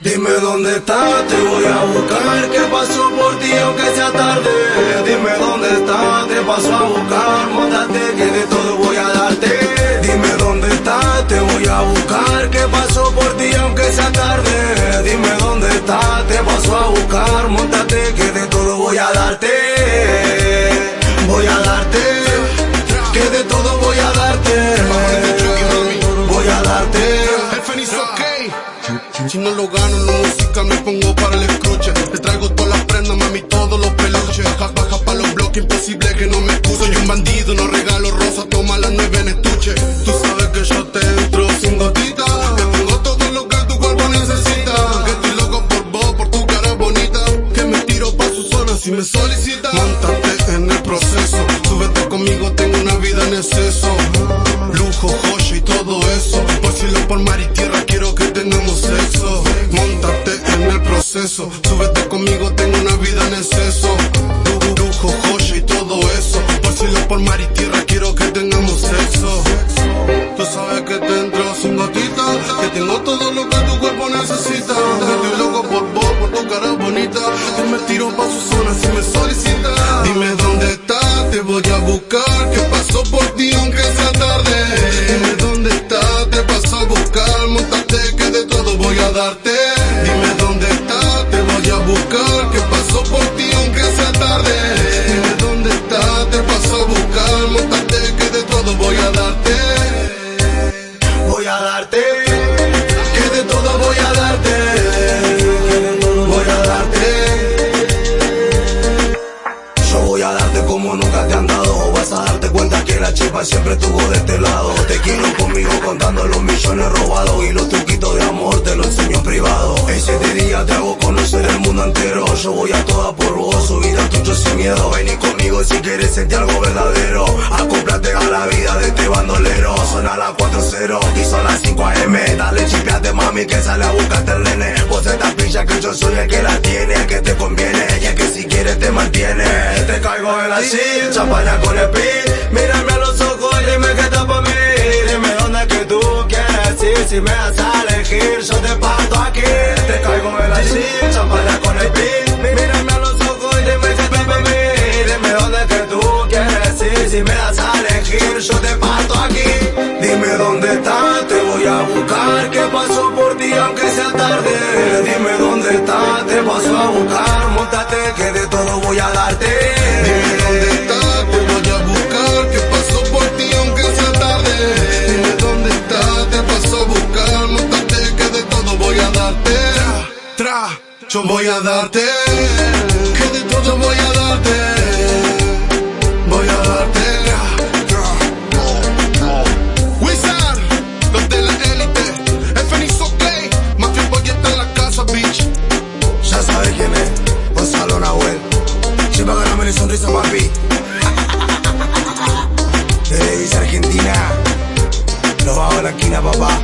Dime dónde estás, te voy a buscar. ¿Qué pasó por ti aunque sea tarde? Dime dónde estás, te paso a buscar. Móntate que de todo voy a darte. Dime dónde estás, te voy a buscar. ¿Qué pasó por ti aunque sea tarde? Dime dónde estás, te paso a buscar. Móntate que Si no lo gano la música me pongo para el escruche. Te traigo todas las prendas, mami, todos los peluches. Baja, pa' los bloques, imposible que no me excuse. Soy un bandido, no regalo rosa, toma las nueve en estuche. Tú sabes que yo te entro sin gotita. Que tengo todo lo que tu cuerpo necesita. Que estoy loco por vos, por tu cara bonita. Que me tiro pa' su zona si me solicita. Montate en el proceso. Súbete conmigo, tengo una vida en exceso. Lujo, joya y todo eso. Por cielo, por mar Por mar y tierra, quiero que tengamos sexo. Tú sabes que te entro sin gotita. Que tengo todo lo que tu cuerpo necesita. Estoy loco por vos, por tu cara bonita. Que me tiro pa' su zona si me solicita. Siempre estuvo de este lado. Te quiero conmigo contando los millones robados y los truquitos de amor te lo enseño en privado. En siete días te hago conocer el mundo entero, yo voy a toda por vos, subir al tuyo sin miedo. Vení conmigo si quieres sentir algo verdadero, acóplate a la vida de este bandolero. Suena las 4-0 y son las 5 AM, dale chipeate mami que sale a buscarte el nene. Vos estás pilla que yo soy el que la tiene, el que te conviene y el que si quieres te mantiene. Te caigo en la silla, champaña con el pin, si me das a elegir, yo te parto aquí. Te caigo en la silla, champaña con el pin, mírame a los ojos y dime está pa' mí. Dime dónde que tú quieres ir, si me das a elegir, yo te parto aquí. Dime dónde estás, te voy a buscar, que paso por ti aunque sea tarde. Dime dónde estás, te paso a buscar, montate que de Tra, yo voy a darte. Que de todo voy a darte. Voy a darte. Wizard, los de la élite. Fénix ok. Mafia Boy está en la casa, bitch. Ya sabes quién es, Gonzalo Nahuel. Siempre ganame la sonrisa, papi. Desde Villa Argentina, nos vamos a la esquina, papá.